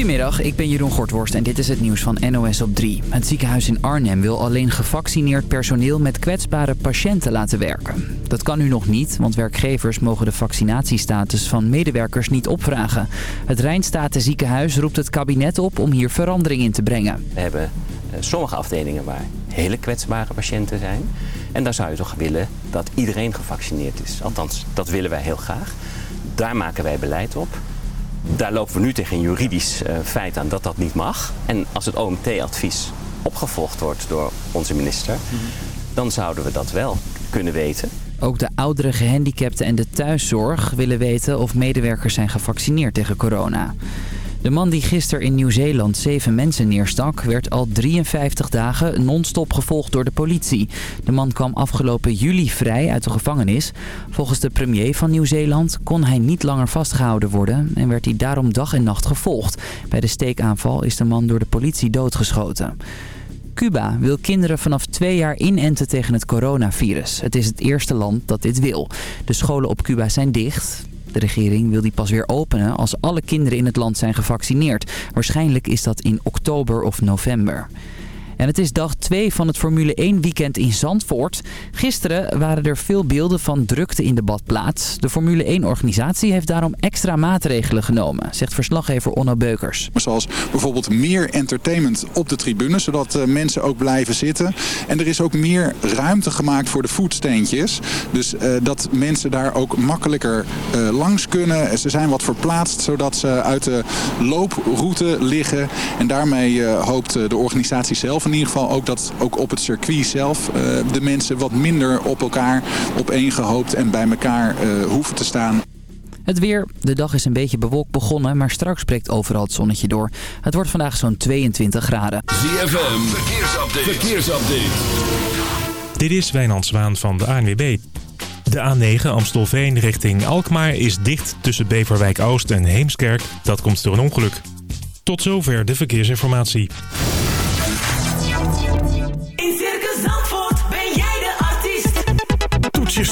Goedemiddag, ik ben Jeroen Gortworst en dit is het nieuws van NOS op 3. Het ziekenhuis in Arnhem wil alleen gevaccineerd personeel met kwetsbare patiënten laten werken. Dat kan nu nog niet, want werkgevers mogen de vaccinatiestatus van medewerkers niet opvragen. Het Rijnstaten ziekenhuis roept het kabinet op om hier verandering in te brengen. We hebben eh, sommige afdelingen waar hele kwetsbare patiënten zijn. En daar zou je toch willen dat iedereen gevaccineerd is. Althans, dat willen wij heel graag. Daar maken wij beleid op. Daar lopen we nu tegen een juridisch uh, feit aan dat dat niet mag. En als het OMT-advies opgevolgd wordt door onze minister... dan zouden we dat wel kunnen weten. Ook de oudere gehandicapten en de thuiszorg willen weten of medewerkers zijn gevaccineerd tegen corona. De man die gisteren in Nieuw-Zeeland zeven mensen neerstak... werd al 53 dagen non-stop gevolgd door de politie. De man kwam afgelopen juli vrij uit de gevangenis. Volgens de premier van Nieuw-Zeeland kon hij niet langer vastgehouden worden... en werd hij daarom dag en nacht gevolgd. Bij de steekaanval is de man door de politie doodgeschoten. Cuba wil kinderen vanaf twee jaar inenten tegen het coronavirus. Het is het eerste land dat dit wil. De scholen op Cuba zijn dicht. De regering wil die pas weer openen als alle kinderen in het land zijn gevaccineerd. Waarschijnlijk is dat in oktober of november. En het is dag 2 van het Formule 1 weekend in Zandvoort. Gisteren waren er veel beelden van drukte in de badplaats. De Formule 1 organisatie heeft daarom extra maatregelen genomen, zegt verslaggever Onno Beukers. Zoals bijvoorbeeld meer entertainment op de tribune, zodat uh, mensen ook blijven zitten. En er is ook meer ruimte gemaakt voor de voetsteentjes. Dus uh, dat mensen daar ook makkelijker uh, langs kunnen. Ze zijn wat verplaatst, zodat ze uit de looproute liggen. En daarmee hoopt de organisatie zelf in ieder geval ook dat ook op het circuit zelf uh, de mensen wat minder op elkaar opeengehoopt en bij elkaar uh, hoeven te staan. Het weer. De dag is een beetje bewolkt begonnen, maar straks breekt overal het zonnetje door. Het wordt vandaag zo'n 22 graden. ZFM, verkeersupdate. verkeersupdate. Dit is Wijnand Zwaan van de ANWB. De A9 Amstelveen richting Alkmaar is dicht tussen Beverwijk Oost en Heemskerk. Dat komt door een ongeluk. Tot zover de verkeersinformatie.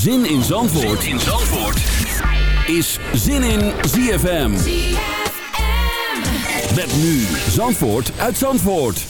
Zin in Zandvoort, zin in Zandvoort. is Zin in ZFM. ZFM. Met nu Zandvoort uit Zandvoort.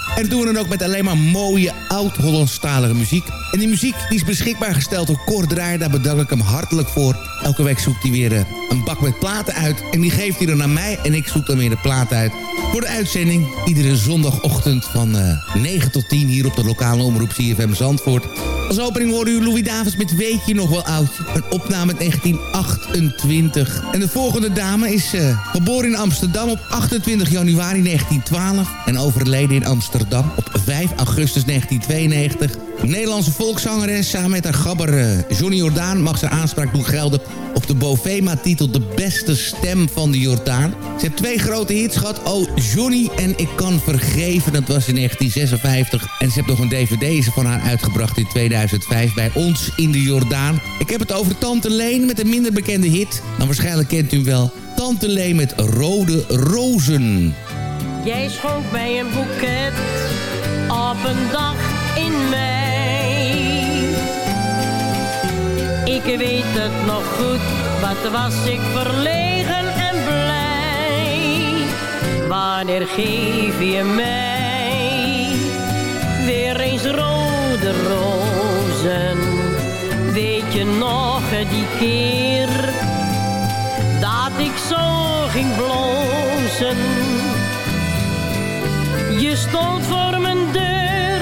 En doen we dan ook met alleen maar mooie oud-Hollandstalige muziek. En die muziek die is beschikbaar gesteld door Cor Draaier. Daar bedank ik hem hartelijk voor. Elke week zoekt hij weer eh, een bak met platen uit. En die geeft hij dan aan mij. En ik zoek dan weer de plaat uit voor de uitzending. Iedere zondagochtend van eh, 9 tot 10 hier op de lokale omroep CFM Zandvoort. Als opening hoorde u Louis Davids met Weet je nog wel oudje? Een opname uit 1928. En de volgende dame is eh, geboren in Amsterdam op 28 januari 1912. En overleden in Amsterdam op 5 augustus 1992. Een Nederlandse volkszangeres samen met haar gabber eh, Johnny Jordaan... mag ze aanspraak doen gelden op de Bovema-titel De Beste Stem van de Jordaan. Ze heeft twee grote hits gehad. Oh, Johnny en Ik Kan Vergeven, dat was in 1956. En ze heeft nog een dvd van haar uitgebracht in 2005 bij ons in de Jordaan. Ik heb het over Tante Leen met een minder bekende hit. Dan waarschijnlijk kent u hem wel. Tante Leen met Rode Rozen. Jij schonk mij een boeket op een dag in mei. Ik weet het nog goed, wat was ik verlegen en blij. Wanneer geef je mij weer eens rode rozen? Weet je nog die keer dat ik zo ging blozen? Je stond voor mijn deur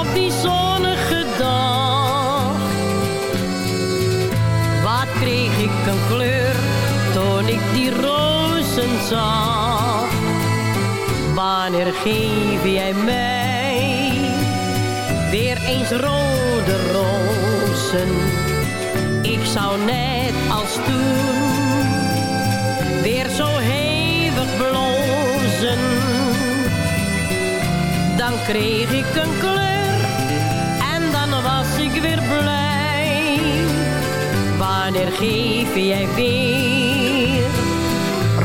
op die zonnige dag. Wat kreeg ik een kleur toen ik die rozen zag. Wanneer geef jij mij weer eens rode rozen? Ik zou net als toen weer zo hevig blozen. Dan kreeg ik een kleur en dan was ik weer blij. Wanneer geef jij weer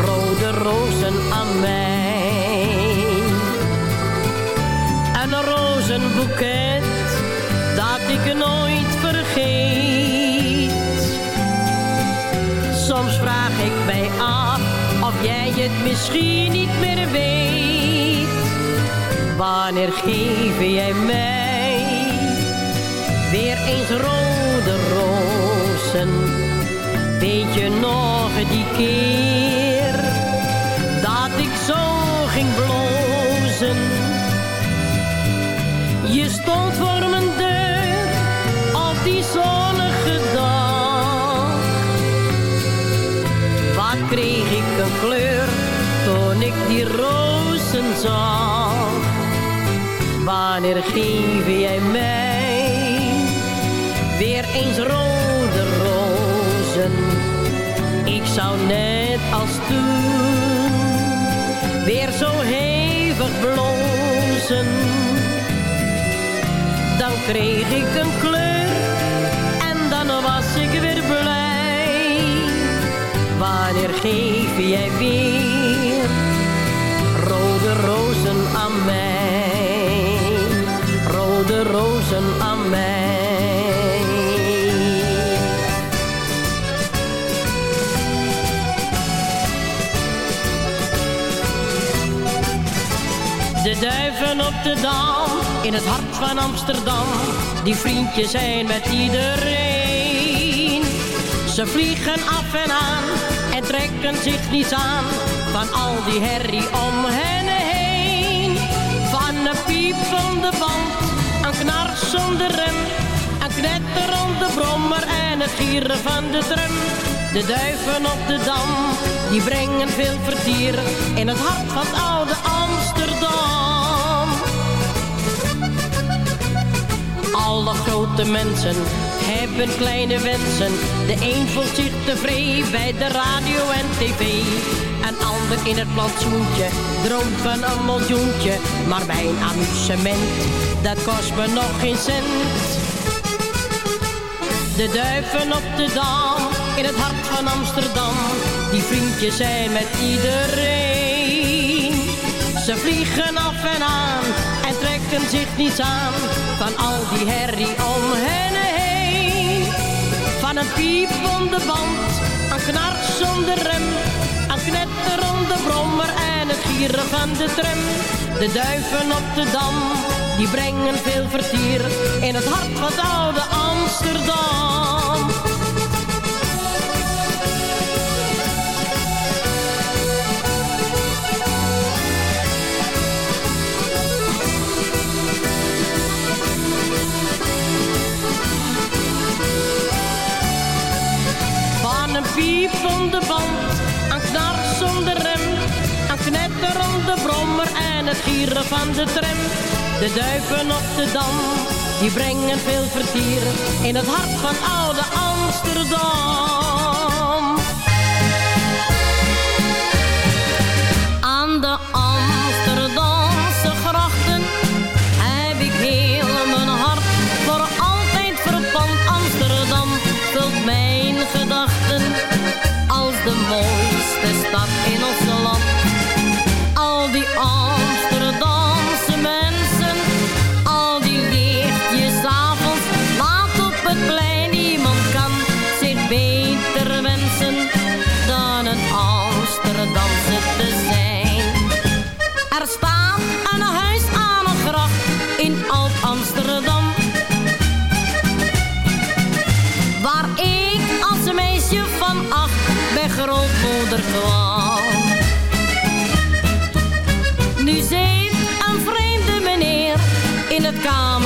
rode rozen aan mij? Een rozenboeket dat ik nooit vergeet. Soms vraag ik mij af of jij het misschien niet meer weet. Wanneer geef jij mij weer eens rode rozen? Weet je nog die keer dat ik zo ging blozen? Je stond voor mijn deur op die zonnige dag. Wat kreeg ik een kleur toen ik die rozen zag? Wanneer geef jij mij weer eens rode rozen? Ik zou net als toen weer zo hevig blozen. Dan kreeg ik een kleur en dan was ik weer blij. Wanneer geef jij weer rode rozen aan mij? Rozen aan mij. De duiven op de dam, in het hart van Amsterdam, die vriendjes zijn met iedereen. Ze vliegen af en aan en trekken zich niets aan van al die herrie om hen heen. Van een piepende band, knarsende rem, een knetterende brommer en het gieren van de tram. De duiven op de dam, die brengen veel vertier in het hart van oude Amsterdam. Alle grote mensen hebben kleine wensen. De een voelt zich tevreden bij de radio en tv. Een ander in het plantsoentje droomt van een miljoentje. Maar mijn amusement, dat kost me nog geen cent. De duiven op de dam, in het hart van Amsterdam. Die vriendjes zijn met iedereen. Ze vliegen af en aan en trekken zich niets aan. Van al die herrie om hen. Van een piepende band, een knarsende rem. Een knetterende brommer en het gieren van de tram. De duiven op de dam, die brengen veel vertier. In het hart van oude Amsterdam. Van een piepende band, een knarsende rem, een knetterende brommer en het gieren van de tram. De duiven op de dam, die brengen veel vertier in het hart van oude Amsterdam. grootmoeder kwam. Nu zeef een vreemde meneer in het kamer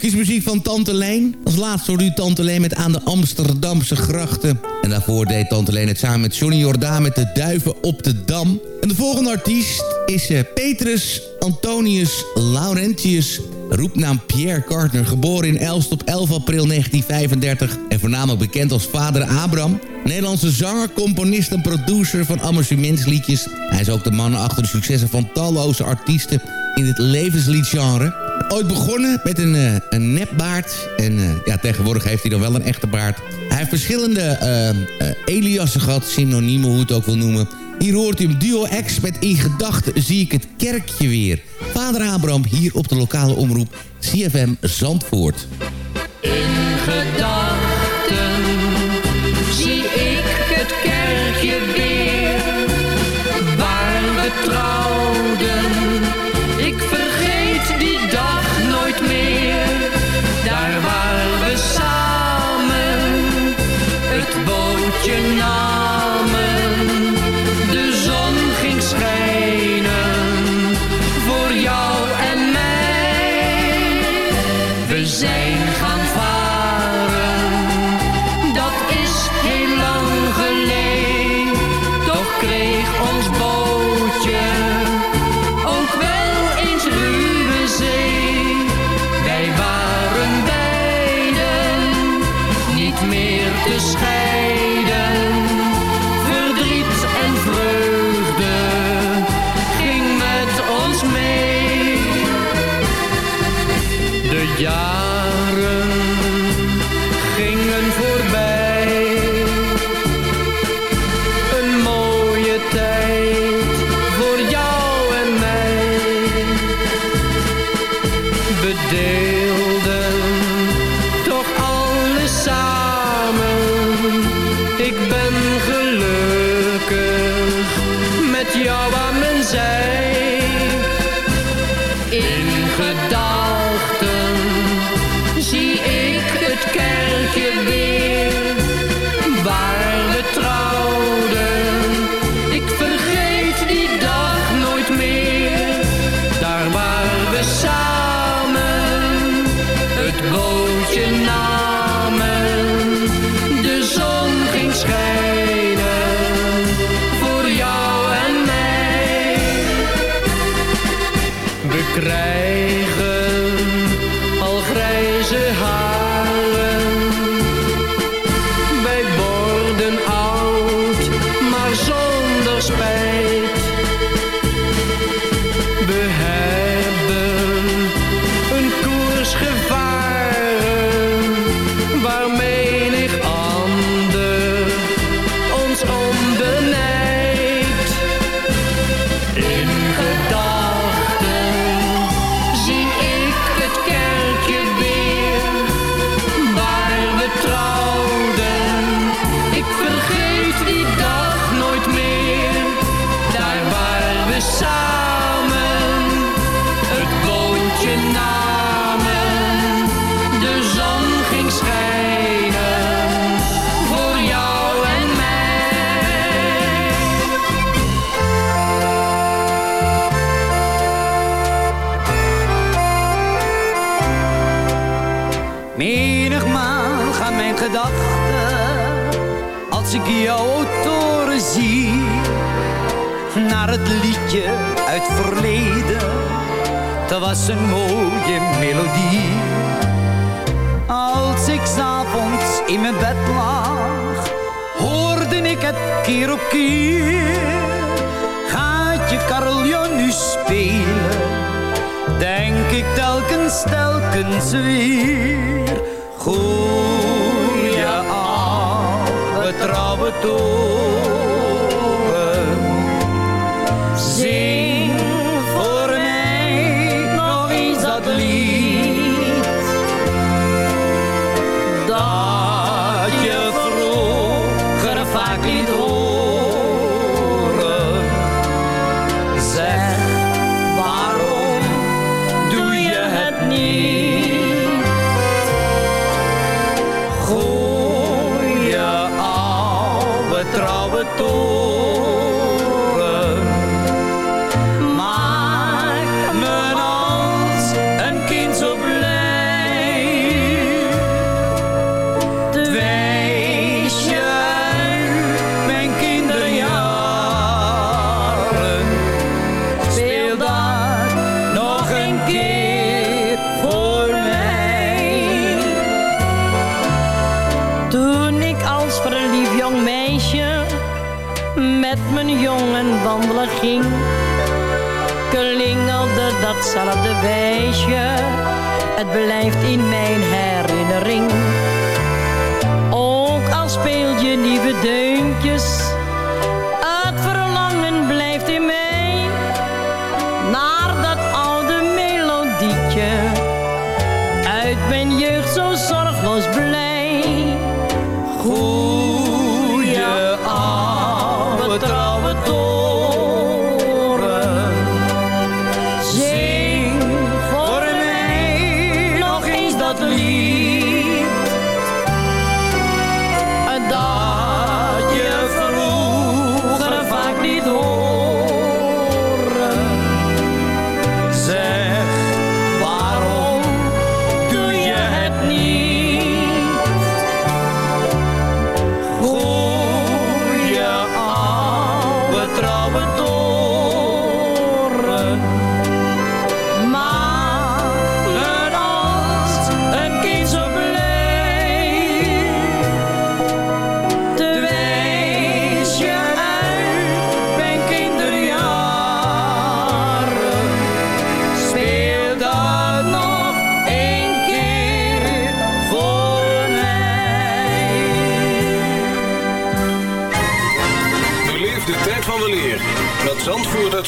drie stukjes muziek van Tante Leen. Als laatste hoorde u Tante Leen met Aan de Amsterdamse grachten. En daarvoor deed Tante Leen het samen met Johnny Jordaan met de Duiven op de Dam. En de volgende artiest is eh, Petrus Antonius Laurentius roepnaam Pierre Carter, geboren in Elst op 11 april 1935... en voornamelijk bekend als vader Abraham. Nederlandse zanger, componist en producer van amusementsliedjes. Hij is ook de man achter de successen van talloze artiesten in het levensliedgenre. Ooit begonnen met een, eh, een nepbaard. En eh, ja, tegenwoordig heeft hij dan wel een echte baard. Hij heeft verschillende Eliassen gehad, synoniemen hoe het ook wil noemen. Hier hoort u hem Duo X met In Gedachten zie ik het kerkje weer. Vader Abraham hier op de lokale omroep CFM Zandvoort. In gedachten zie ik het kerkje weer, We naar het liedje uit verleden. Dat was een mooie melodie. Als ik s'avonds in mijn bed lag, hoorde ik het keer op keer. Gaat je carillon nu spelen? Denk ik telkens, telkens weer. Goeie oude trouwe toren. Ging, klingelde datzelfde wijsje. Het blijft in mijn herinnering. Ook al speel je nieuwe deuntjes, het verlangen blijft in mij naar dat oude melodietje uit mijn jeugd zo zorgloos blij. Goeie oude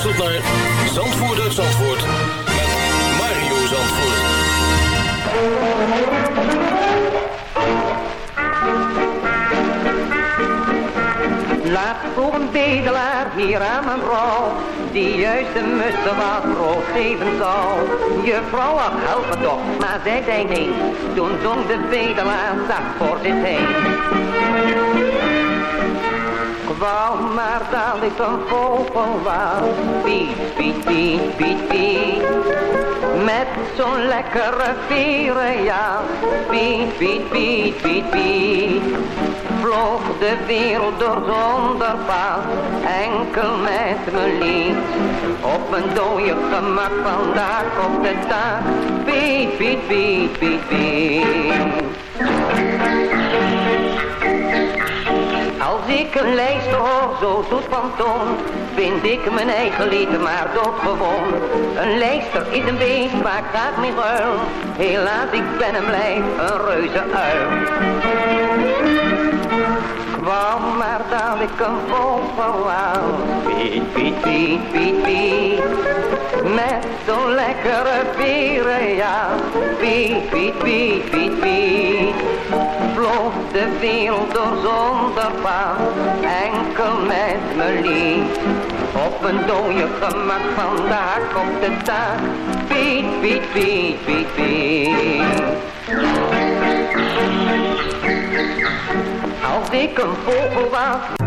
U luistert naar Zandvoort Zandvoort met Mario Zandvoort. Laat voor een bedelaar hier aan mijn vrouw, die juist de mussen wat geven zou. Je vrouw had help me toch, maar zij zei nee. Toen zong de bedelaar zacht voor zich heen. Wou maar dat ik een vogel was, piet, piet, piet, piet, piet. Met zo'n lekkere veren, ja, piet, piet, piet, piet, piet. Vloog de wereld door zonder paal, enkel met mijn lied. Op mijn dode gemak vandaag op de taak, piet, piet, piet, piet, piet. Ik een lijster hoor, zo zoet van vind ik mijn eigen lied maar doodgewoon. Een lijster is een beest ik graag mee ruil, helaas ik ben en blijf een reuze uil. Kwam maar dat ik een vogel wou, piet, piet, piet, piet, piet. Met zo'n lekkere veren, ja, piet, piet, piet, piet, piet vloog de wereld door zonder paal, enkel met mijn lied. Op een dode gemak vandaag op de taak, Piet, Piet, Piet, Piet, Piet. Als ik een vogel was,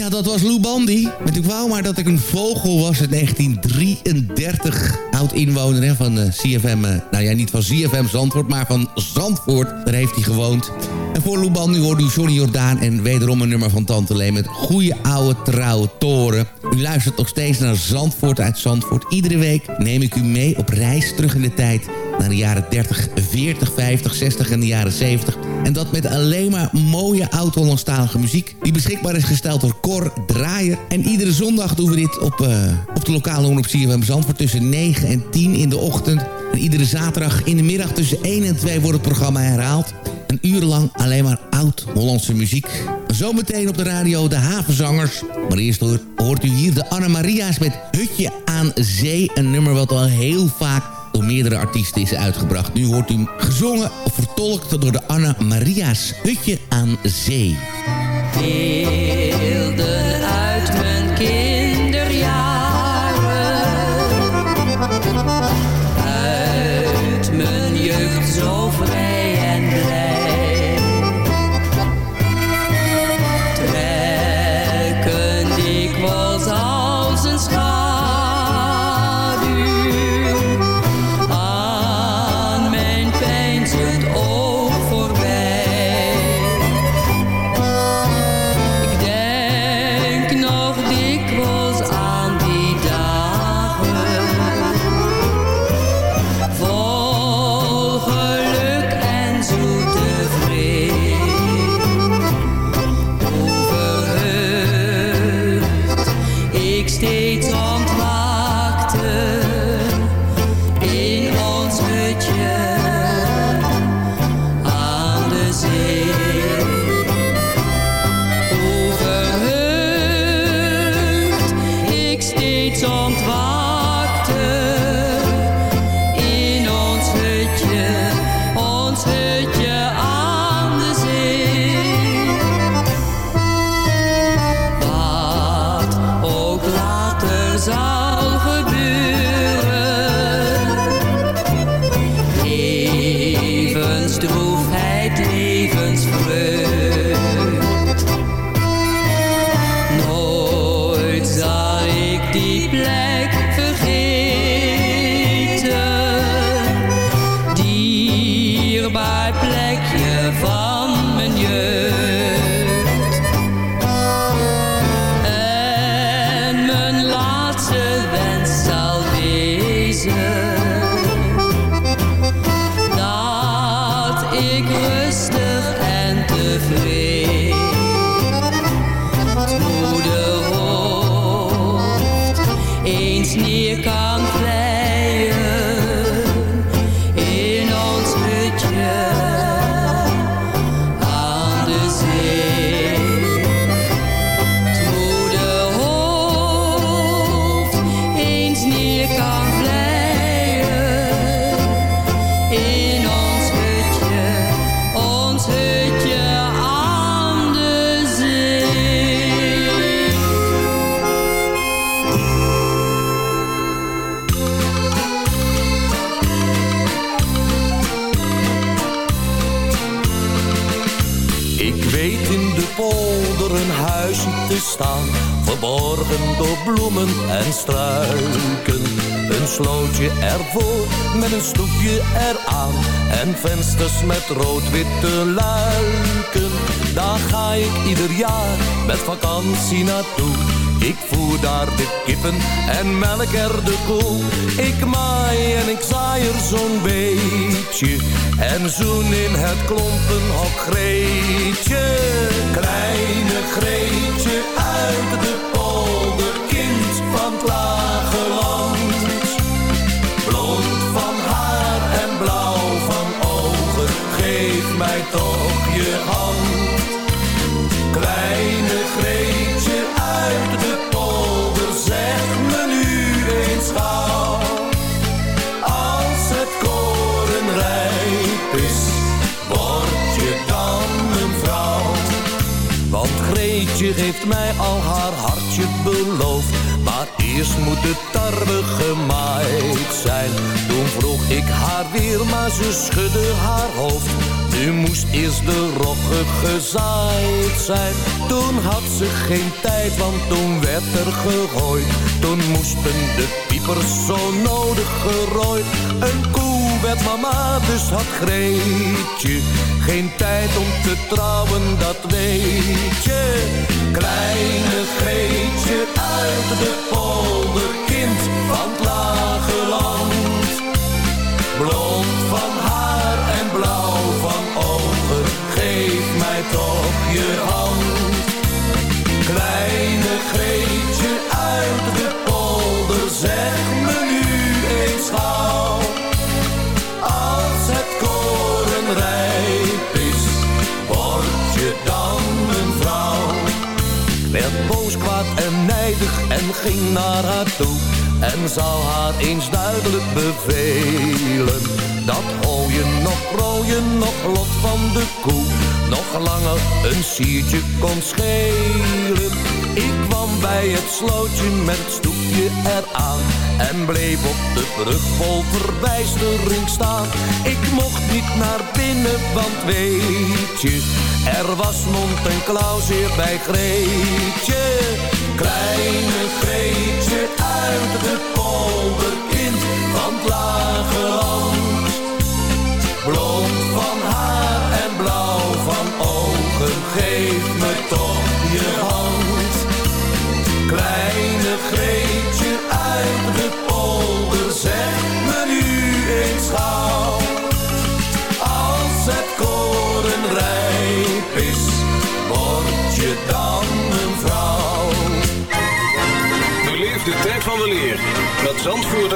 Ja, dat was Lou Bandy. Met wou maar dat ik een vogel was in 1933. Oud-inwoner hè, van eh, CFM. eh, nou ja, niet van CFM Zandvoort, maar van Zandvoort. Daar heeft hij gewoond. En voor Lou Bandy hoorde u Johnny Jordaan en wederom een nummer van Tante Lee... met goede oude trouwe toren. U luistert nog steeds naar Zandvoort uit Zandvoort. Iedere week neem ik u mee op reis terug in de tijd... naar de jaren 30, 40, 50, 60 en de jaren 70... En dat met alleen maar mooie oud-Hollandstalige muziek. Die beschikbaar is gesteld door Cor Draaier. En iedere zondag doen we dit op, eh, op de lokale omroep CFM Zandvoort... tussen 9 en 10 in de ochtend. En iedere zaterdag in de middag tussen 1 en 2 wordt het programma herhaald. Een uur lang alleen maar oud-Hollandse muziek. Zometeen op de radio de havenzangers. Maar eerst hoort, u hier de Anna Maria's met Hutje aan Zee. Een nummer wat al heel vaak door meerdere artiesten is uitgebracht. Nu hoort u gezongen of vertolkt door de Anna Maria's Hutje aan Zee. Door bloemen en struiken. Een slootje ervoor met een stoepje eraan en vensters met rood-witte luiken. Daar ga ik ieder jaar met vakantie naartoe. Ik voer daar de kippen en melk er de koe. Ik maai en ik zaai er zo'n beetje. En zoen in het klompenhok Greetje. Kleine Greetje uit de Greetje uit de polder, zeg me nu eens gauw. Als het koren rijp is, word je dan een vrouw. Want Greetje heeft mij al haar hartje beloofd. Maar eerst moet de tarwe gemaaid zijn. Toen vroeg ik haar weer, maar ze schudde haar hoofd. Nu moest eerst de rogge gezaaid zijn. Toen had ze geen tijd, want toen werd er gegooid. Toen moesten de piepers zo nodig gerooid. Een koe werd mama, dus had Greetje geen tijd om te trouwen, dat weet je. Kleine Greetje de polder, kind van het lage land. Blond van haar en blauw van ogen, geef mij toch je hand. Kleine Greetje boos, kwaad en nijdig en ging naar haar toe. En zou haar eens duidelijk bevelen. Dat hooien nog rooien, nog lot van de koe. Nog langer een siertje kon schelen. Ik kwam bij het slootje met het stoepje eraan En bleef op de brug vol verbijstering staan. Ik mocht niet naar binnen, want weet je Er was mond en klauw zeer bij Greetje. Kleine Greetje uit polder, kind van het lage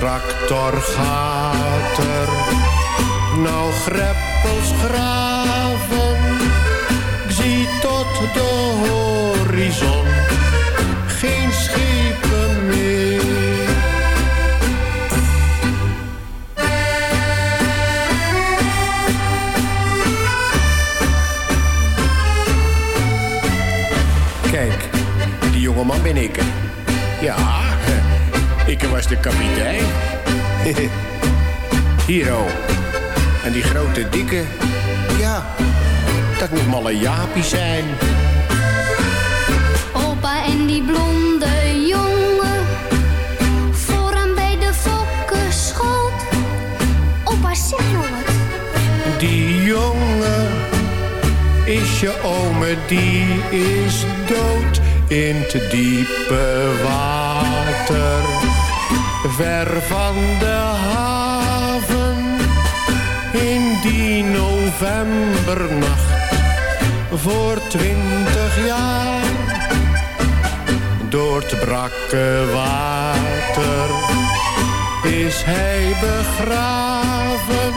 tractor gaat er nou greppels graven. En die grote dikke, ja, dat moet malle Jaapie zijn. Opa en die blonde jongen, vooraan bij de fokkenschoot. Opa, zeg nou wat. Die jongen is je ome, die is dood in te diepe water. Ver van de haven, novembernacht, voor twintig jaar. Door het brakke water is hij begraven.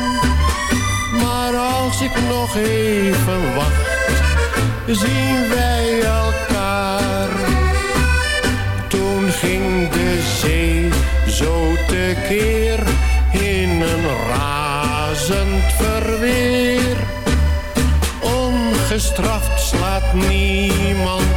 Maar als ik nog even wacht, zien wij elkaar. Toen ging de zee zo tekeer Ongestraft slaat niemand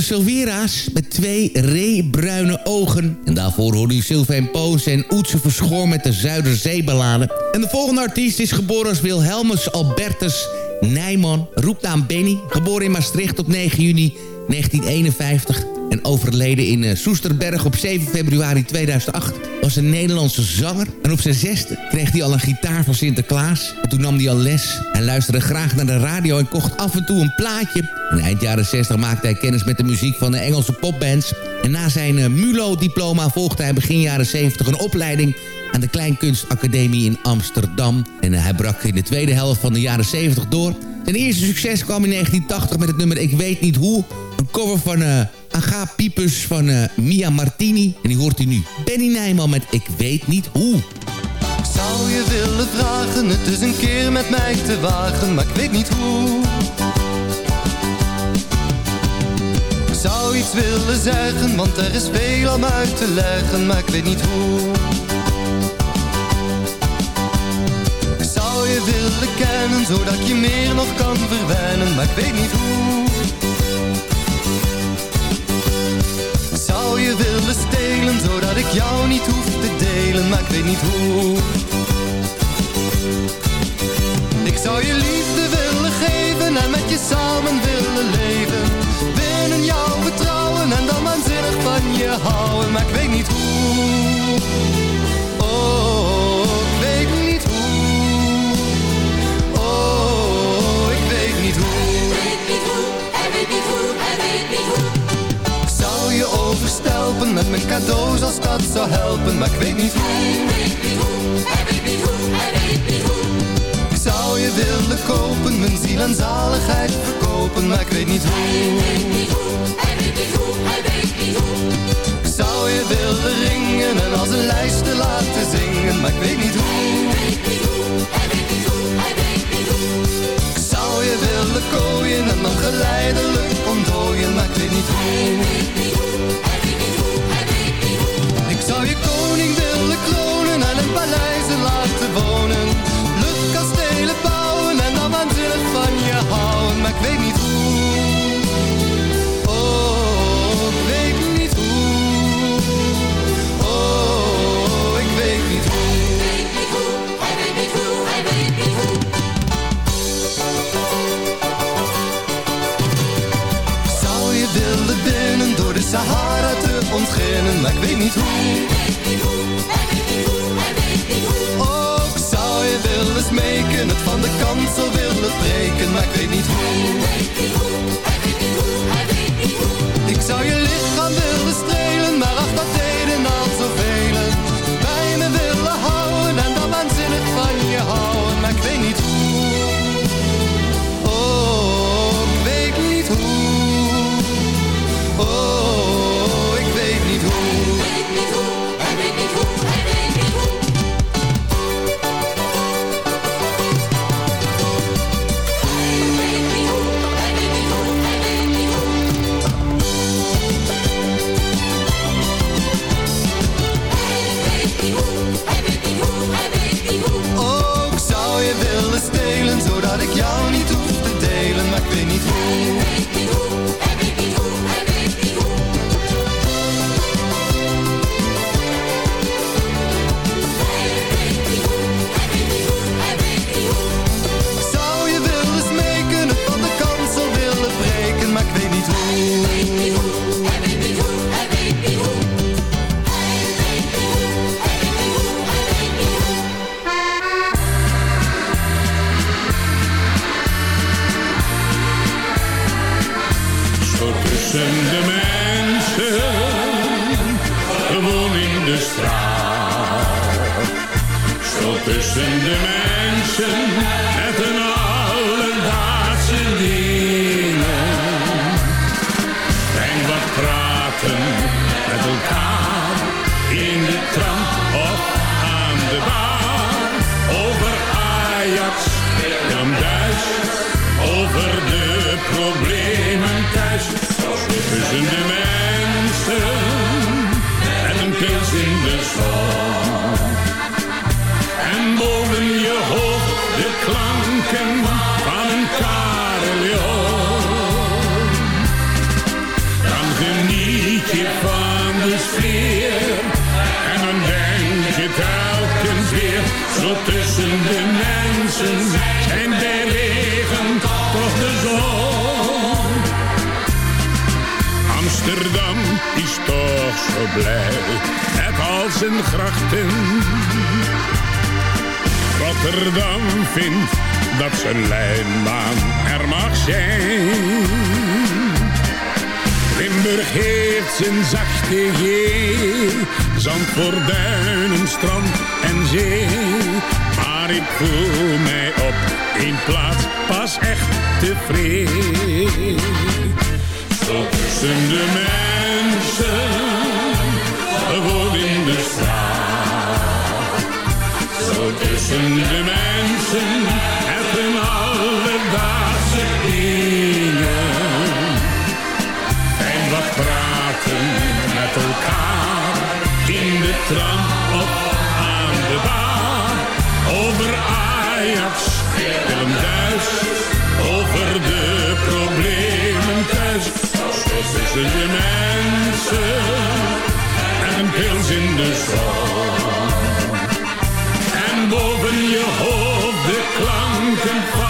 de Silvera's met twee reebruine ogen. En daarvoor hoorde u Sylvain Poos en Oetse Verschoor met de Zuiderzeeballade. En de volgende artiest is geboren als Wilhelmus Albertus Nijman, roepnaam Benny. Geboren in Maastricht op 9 juni 1951 en overleden in eh, Soesterberg op 7 februari 2008... was een Nederlandse zanger. En op zijn zesde kreeg hij al een gitaar van Sinterklaas. En toen nam hij al les. Hij luisterde graag naar de radio en kocht af en toe een plaatje. En eind jaren 60 maakte hij kennis met de muziek van de Engelse popbands. En na zijn eh, MULO-diploma volgde hij begin jaren 70 een opleiding aan de Kleinkunstacademie in Amsterdam. En eh, hij brak in de tweede helft van de jaren 70 door. Zijn eerste succes kwam in 1980 met het nummer Ik weet niet hoe. Een cover van Aga Piepers van eh, Mia Martini. En die hoort u nu. Benny Nijman met Ik weet niet hoe. Ik zou je willen vragen het dus een keer met mij te wagen, maar ik weet niet hoe. Ik zou iets willen zeggen, want er is veel om uit te leggen, maar ik weet niet hoe. Ik zou je willen kennen, zodat ik je meer nog kan verwennen, maar ik weet niet hoe. Zou je willen stelen, zodat ik jou niet hoef te delen, maar ik weet niet hoe. Ik zou je liefde willen geven en met je samen willen leven. Binnen jouw vertrouwen en dan waanzinnig van je houden, maar ik weet niet hoe. Zijn grachten. Rotterdam vindt dat zijn lijnbaan er mag zijn. Limburg heeft zijn zachte G, zand voor duinen, strand en zee. Maar ik voel mij op één plaats pas echt tevreden. Zo tussen de mensen, gewoon in de straat. Tussen de mensen, het een alledaagse dingen. Fijn wat praten met elkaar, in de tram of aan de bar. Over Ajax, Willem Duis, over de problemen thuis. Tussen de mensen, en een pils in de zon. Je hoofd de klanken van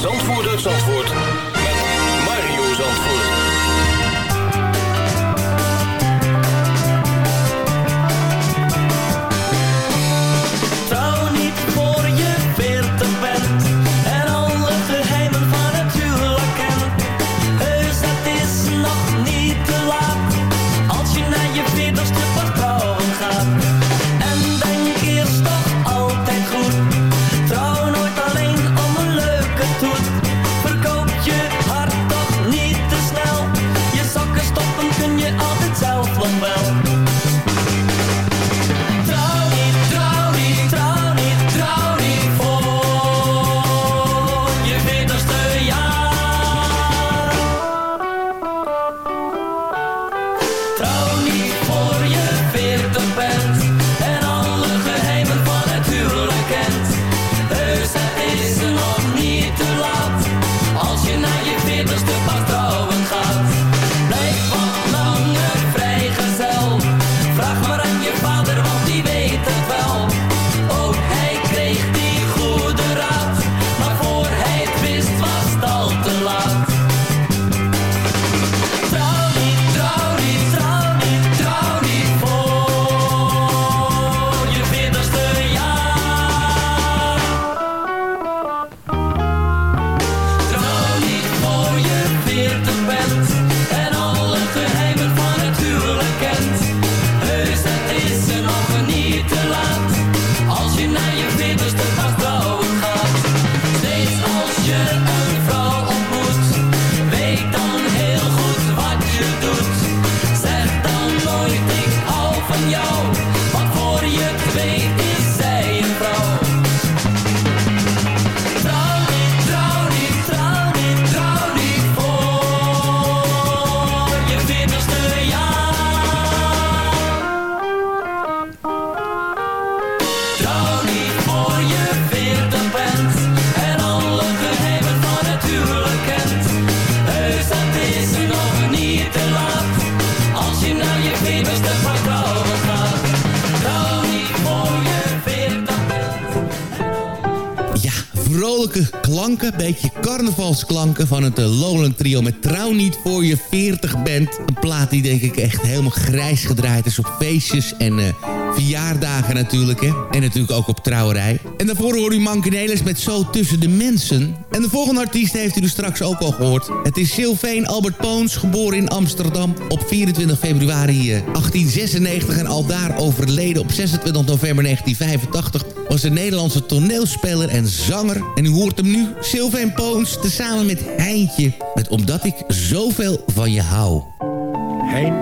Zandvoort uit Zandvoort met Mario Zandvoort. Van het eh, Lowland Trio met Trouw niet voor je 40 bent. Een plaat die denk ik echt helemaal grijs gedraaid is op feestjes en... eh, verjaardagen natuurlijk, hè. En natuurlijk ook op trouwerij. En daarvoor hoor u Mankenelis met Zo Tussen de Mensen. En de volgende artiest heeft u dus straks ook al gehoord. Het is Sylveen Albert Poons, geboren in Amsterdam op 24 februari eh, 1896... en al daar overleden op 26 november 1985... was een Nederlandse toneelspeler en zanger. En u hoort hem nu, Sylveen Poons, tezamen met Heintje... met Omdat ik zoveel van je hou. Hein,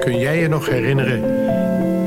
kun jij je nog herinneren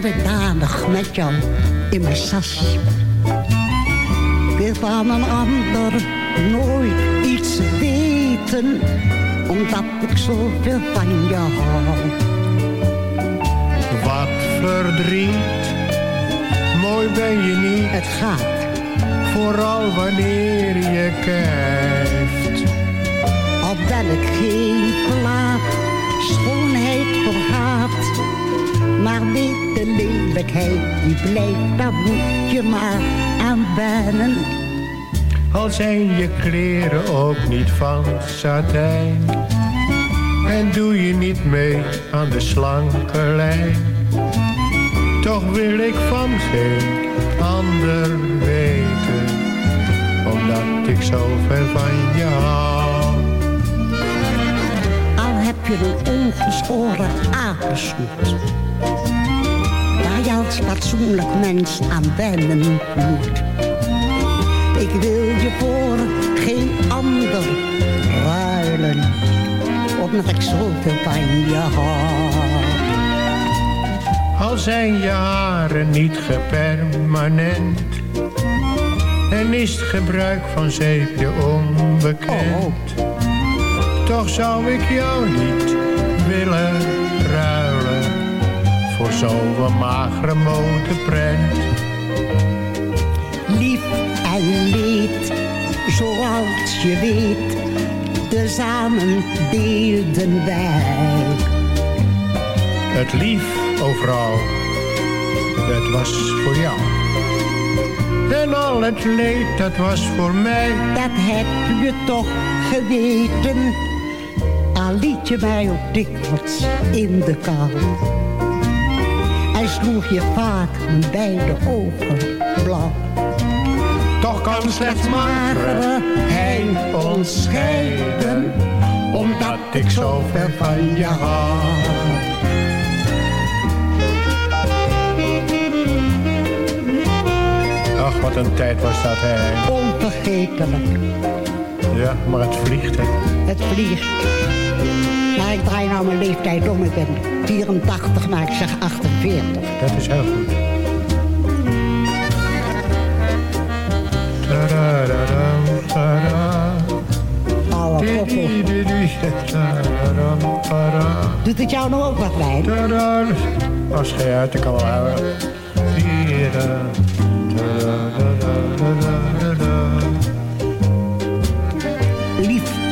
Ben ik danig met jou in mijn sas. Ik wil van een ander nooit iets weten, omdat ik zoveel van je hou. Wat verdriet, mooi ben je niet. Het gaat. Vooral wanneer je kijkt. Al ben ik geen plaat, schoonheid vergaat. Maar de lelijkheid die blijft, daar moet je maar aan wennen. Al zijn je kleren ook niet van satijn. En doe je niet mee aan de slanke lijn. Toch wil ik van geen ander weten. Omdat ik zoveel van je hou. Al heb je een ongeschoren apensoet. Als fatsoenlijk mens aan wennen moet. Ik wil je voor geen ander ruilen. Omdat ik zoveel van je hou. Al zijn je haren niet gepermanent. En is het gebruik van zeepje onbekend. Toch zou ik jou niet willen zo'n magere motorprent. Lief en leed, zoals je weet. Tezamen deelden wij. Het lief overal, dat was voor jou. En al het leed, dat was voor mij. Dat heb je toch geweten. Al liet je mij ook dikwijls in de kou. Sloeg je vaak mijn beide ogen blauw. Toch kan slechts magere hein ons scheiden. Omdat ik zo ver van je hou. Ach, wat een tijd was dat, hè. Onvergetelijk. Ja, maar het vliegt, hè. Het vliegt. Maar ik draai nou mijn leeftijd om. Ik ben 84, maar ik zeg 48. Dat is heel goed. Koppel. Doet het jou nou ook wat wijn? Als gij uit, ik kan wel houden.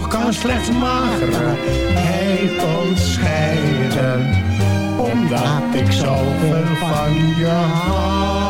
Toch kan slechts magerheid ons scheiden, omdat ik zoveel van je hou.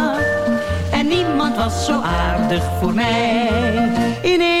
Was zo aardig voor mij. In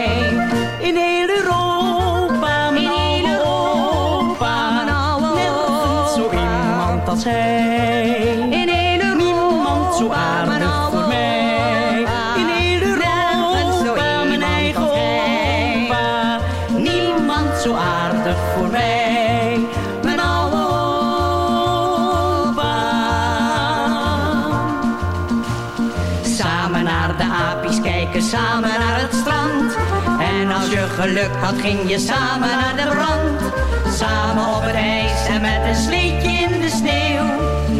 Had, ging je samen naar de brand. Samen op het ijs en met een sleetje in de sneeuw.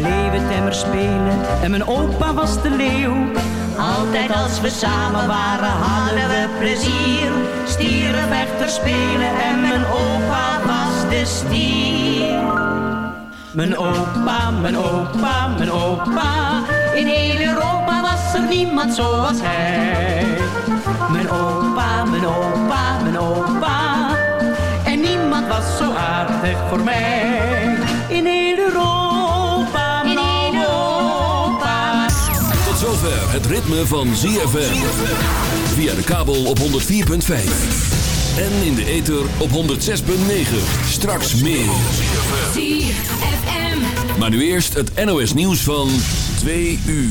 Leeuwentemmer spelen en mijn opa was de leeuw. Altijd als we samen waren, hadden we plezier. Stierenvechter spelen en mijn opa was de stier. Mijn opa, mijn opa, mijn opa. In heel Europa was er niemand zoals hij. Mijn opa, mijn opa, mijn opa. En niemand was zo aardig voor mij. In heel Europa, mijn oude opa. Tot zover het ritme van ZFM. Via de kabel op 104.5. En in de ether op 106.9. Straks meer. ZFM. Maar nu eerst het NOS nieuws van 2 uur.